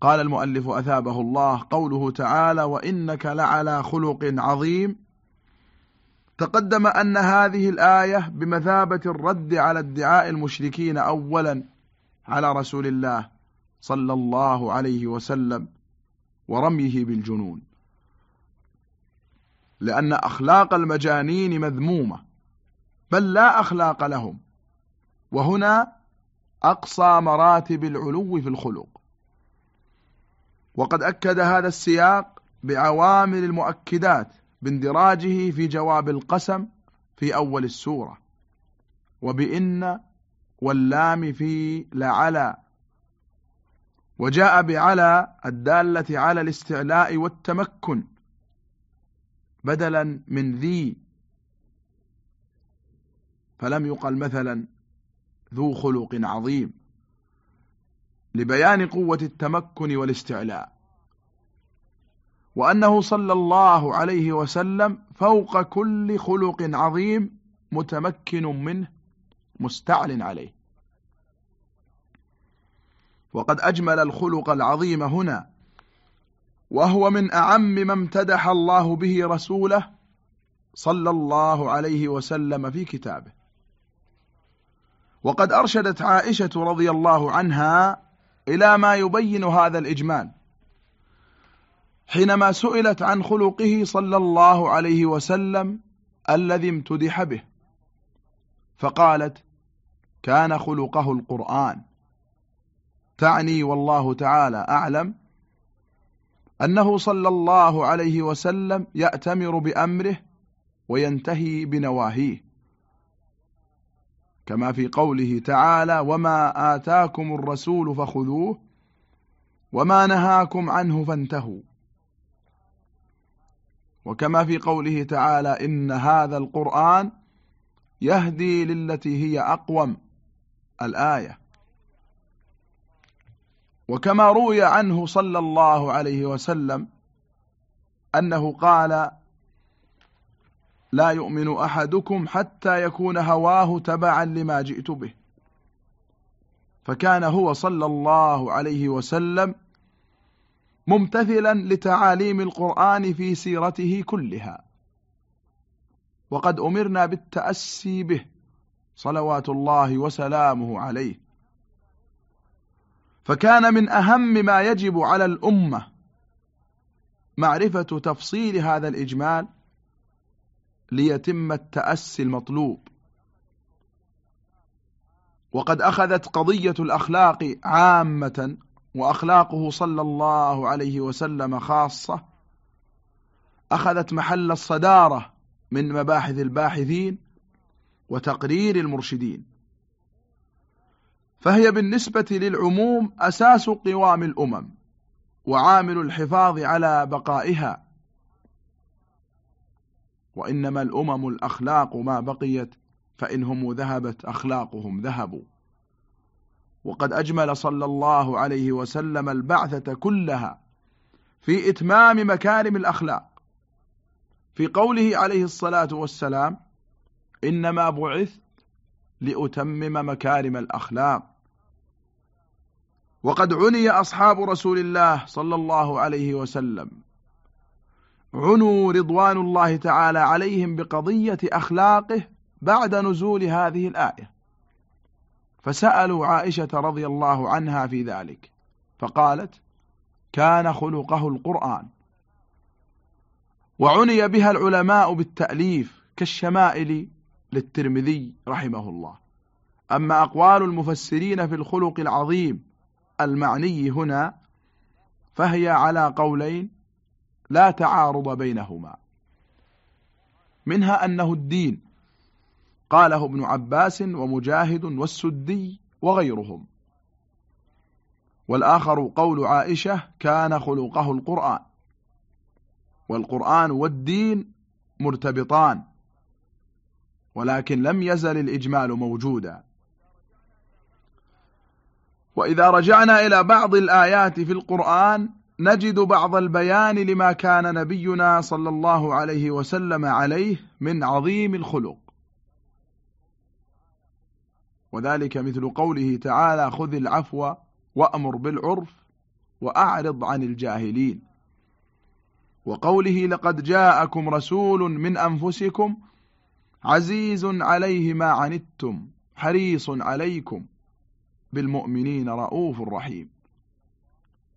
قال المؤلف أثابه الله قوله تعالى وإنك لعلى خلق عظيم. تقدم أن هذه الآية بمثابة الرد على ادعاء المشركين أولا على رسول الله صلى الله عليه وسلم ورميه بالجنون. لأن أخلاق المجانين مذمومة بل لا أخلاق لهم. وهنا أقصى مراتب العلو في الخلق. وقد أكد هذا السياق بعوامل المؤكدات باندراجه في جواب القسم في أول السورة. وبإن واللام في لعلى وجاء بعلى الدالة على الاستعلاء والتمكن بدلا من ذي. فلم يقل مثلا ذو خلق عظيم. لبيان قوة التمكن والاستعلاء. وأنه صلى الله عليه وسلم فوق كل خلق عظيم متمكن منه مستعل عليه. وقد أجمل الخلق العظيم هنا وهو من أعم ما امتدح الله به رسوله صلى الله عليه وسلم في كتابه. وقد أرشدت عائشة رضي الله عنها إلى ما يبين هذا الإجمال. حينما سئلت عن خلقه صلى الله عليه وسلم الذي امتدح به فقالت كان خلقه القرآن. تعني والله تعالى أعلم أنه صلى الله عليه وسلم يأتمر بأمره وينتهي بنواهيه. كما في قوله تعالى وما آتاكم الرسول فخذوه وما نهاكم عنه فانتهوا. وكما في قوله تعالى إن هذا القرآن يهدي للتي هي أقوم الآية. وكما روي عنه صلى الله عليه وسلم أنه قال لا يؤمن أحدكم حتى يكون هواه تبعا لما جئت به. فكان هو صلى الله عليه وسلم ممتثلا لتعاليم القرآن في سيرته كلها. وقد أمرنا بالتأسي به صلوات الله وسلامه عليه. فكان من أهم ما يجب على الأمة معرفة تفصيل هذا الإجمال ليتم التأسي المطلوب. وقد أخذت قضية الأخلاق عامة وأخلاقه صلى الله عليه وسلم خاصة أخذت محل الصدارة من مباحث الباحثين وتقرير المرشدين. فهي بالنسبة للعموم أساس قوام الأمم وعامل الحفاظ على بقائها. وإنما الأمم الأخلاق ما بقيت فإنهم ذهبت أخلاقهم ذهبوا. وقد أجمل صلى الله عليه وسلم البعثة كلها في إتمام مكارم الأخلاق. في قوله عليه الصلاة والسلام إنما بعث لأتمم مكارم الأخلاق. وقد عني أصحاب رسول الله صلى الله عليه وسلم عنوا رضوان الله تعالى عليهم بقضية أخلاقه بعد نزول هذه الآية. فسألوا عائشة رضي الله عنها في ذلك. فقالت كان خلقه القرآن. وعني بها العلماء بالتأليف كالشمائل للترمذي رحمه الله. أما أقوال المفسرين في الخلق العظيم المعني هنا فهي على قولين لا تعارض بينهما. منها أنه الدين قاله ابن عباس ومجاهد والسدي وغيرهم. والآخر قول عائشة كان خلقه القرآن. والقرآن والدين مرتبطان ولكن لم يزل الإجمال موجودا. وإذا رجعنا إلى بعض الآيات في القرآن نجد بعض البيان لما كان نبينا صلى الله عليه وسلم عليه من عظيم الخلق. وذلك مثل قوله تعالى خذ العفو وأمر بالعرف وأعرض عن الجاهلين. وقوله لقد جاءكم رسول من أنفسكم عزيز عليه ما عنتم حريص عليكم بالمؤمنين رؤوف رحيم.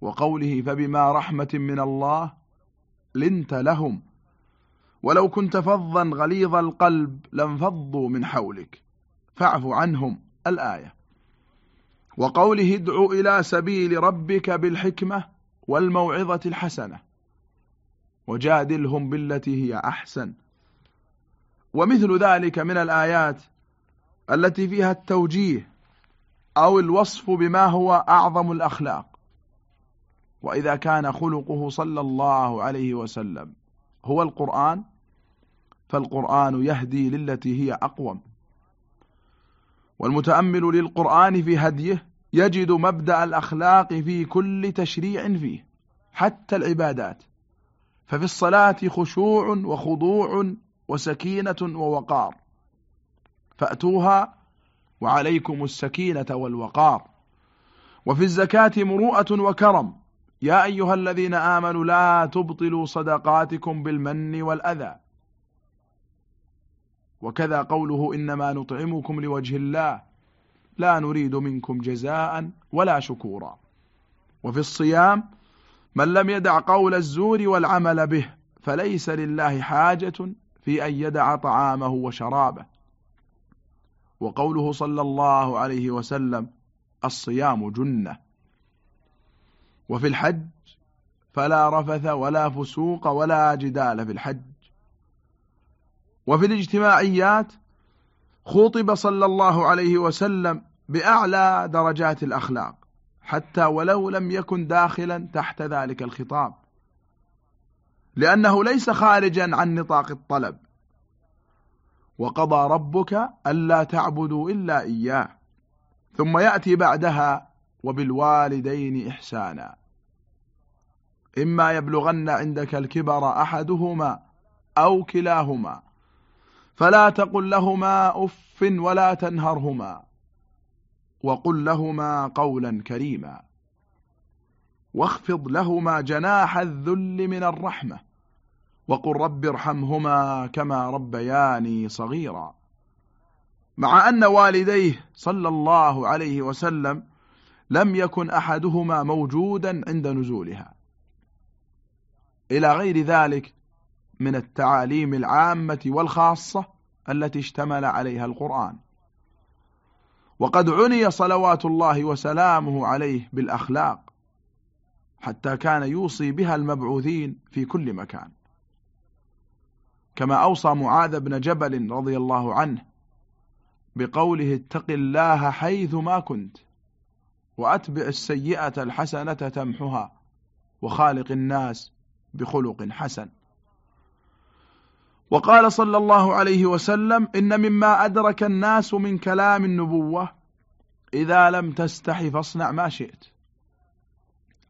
وقوله فبما رحمة من الله لنت لهم ولو كنت فظا غليظ القلب لانفضوا من حولك. فاعف عنهم الآية. وقوله ادع إلى سبيل ربك بالحكمة والموعظة الحسنة وجادلهم بالتي هي أحسن. ومثل ذلك من الآيات التي فيها التوجيه أو الوصف بما هو أعظم الأخلاق. وإذا كان خلقه صلى الله عليه وسلم هو القرآن فالقرآن يهدي للتي هي أقوم. والمتأمل للقرآن في هديه يجد مبدأ الأخلاق في كل تشريع فيه حتى العبادات. ففي الصلاة خشوع وخضوع وسكينة ووقار. فأتوها وعليكم السكينة والوقار. وفي الزكاة مروءة وكرم. يا أيها الذين آمنوا لا تبطلوا صدقاتكم بالمن والأذى. وكذا قوله إنما نطعمكم لوجه الله لا نريد منكم جزاء ولا شكورا. وفي الصيام من لم يدع قول الزور والعمل به فليس لله حاجة في أن يدع طعامه وشرابه. وقوله صلى الله عليه وسلم الصيام جنة. وفي الحج فلا رفث ولا فسوق ولا جدال في الحج. وفي الاجتماعيات خطب صلى الله عليه وسلم بأعلى درجات الأخلاق حتى ولو لم يكن داخلا تحت ذلك الخطاب. لأنه ليس خارجا عن نطاق الطلب. وقضى ربك ألا تعبدوا إلا إياه. ثم يأتي بعدها وبالوالدين إحسانا. إما يبلغن عندك الكبر أحدهما أو كلاهما. فلا تقل لهما أف ولا تنهرهما وقل لهما قولا كريما واخفض لهما جناح الذل من الرحمة وقل رب ارحمهما كما ربياني صغيرا مع أن والديه صلى الله عليه وسلم لم يكن أحدهما موجودا عند نزولها. إلى غير ذلك من التعاليم العامة والخاصة التي اشتمل عليها القرآن. وقد عني صلوات الله وسلامه عليه بالأخلاق حتى كان يوصي بها المبعوثين في كل مكان. كما أوصى معاذ بن جبل رضي الله عنه بقوله اتق الله حيث ما كنت وأتبع السيئة الحسنة تمحها وخالق الناس بخلق حسن. وقال صلى الله عليه وسلم إن مما أدرك الناس من كلام النبوة إذا لم تستحي فاصنع ما شئت.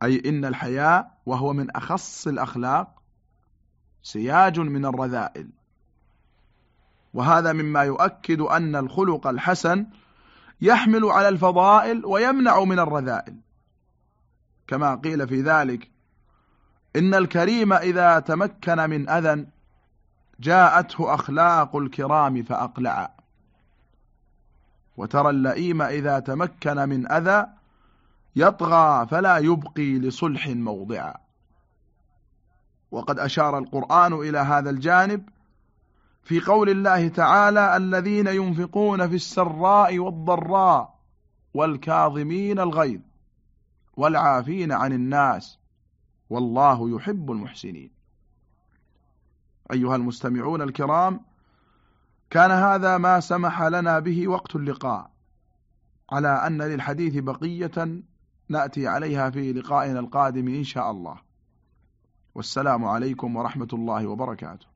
أي إن الحياء وهو من أخص الأخلاق سياج من الرذائل. وهذا مما يؤكد أن الخلق الحسن يحمل على الفضائل ويمنع من الرذائل. كما قيل في ذلك إن الكريم إذا تمكن من أذى جاءته أخلاق الكرام فأقلع. وترى اللئيم إذا تمكن من أذى يطغى فلا يبقي لصلح موضعا وقد أشار القرآن إلى هذا الجانب في قول الله تعالى الذين ينفقون في السراء والضراء والكاظمين الغيظ والعافين عن الناس والله يحب المحسنين. أيها المستمعون الكرام كان هذا ما سمح لنا به وقت اللقاء على أن للحديث بقية نأتي عليها في لقائنا القادم إن شاء الله. والسلام عليكم ورحمة الله وبركاته.